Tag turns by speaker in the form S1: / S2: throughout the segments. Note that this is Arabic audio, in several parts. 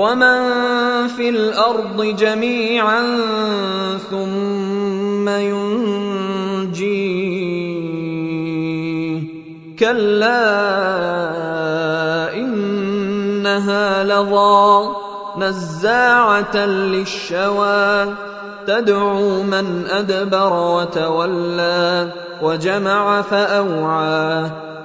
S1: ومن في الأرض جميعا ثم ينجيه كلا انها لظى نزاعه للشوى تدعو من ادبر وتولى وجمع فاوعى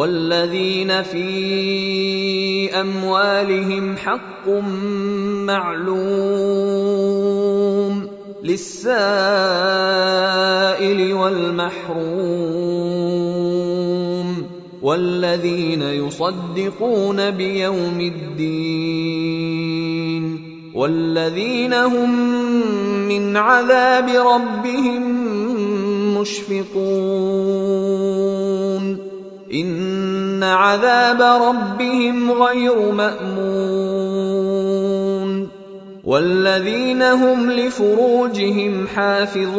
S1: والذين في أموالهم حق معلوم للسائل والمحروم والذين يصدقون بيوم الدين والذين هم من عذاب ربهم مشفقون ان عذاب ربهم غير مامون والذين هم لفروجهم حافظون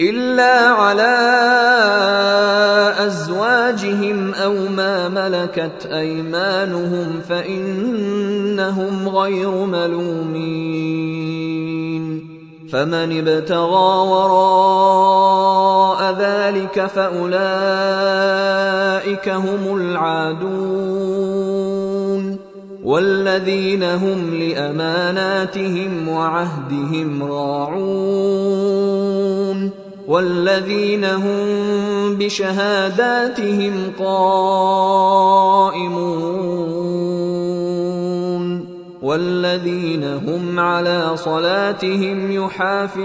S1: الا على ازواجهم أو ما ملكت ايمانهم فانهم غير ملومين فمن ابتغى وراء ذلك فأولئك هم العادون والذين هم لأماناتهم وعهدهم راعون والذين هم بشهاداتهم قائمون والذين هم على صلاتهم يحافظون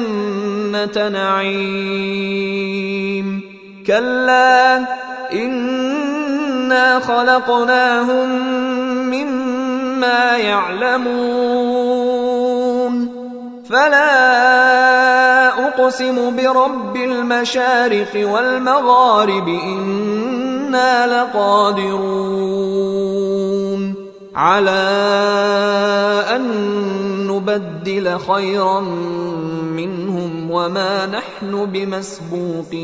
S1: جنة نعيم. كلا إنا خلقناهم مما يعلمون. فلا أقسم برب المشارق والمغارب إنا لقادرون. على أن نبدل خيرا منهم وما نحن بمسبوقين.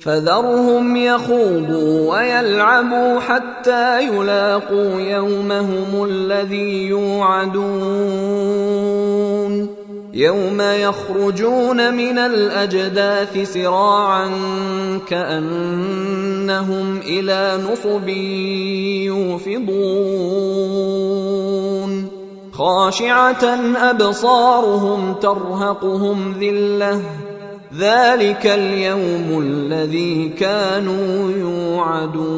S1: فذرهم يخوضوا ويلعبوا حتى يلاقوا يومهم الذي يوعدون. يوم يخرجون من الأجداث سراعا كأنهم إلى نصب يوفضون. خاشعة أبصارهم ترهقهم ذلة. ذلك اليوم الذي كانوا يوعدون.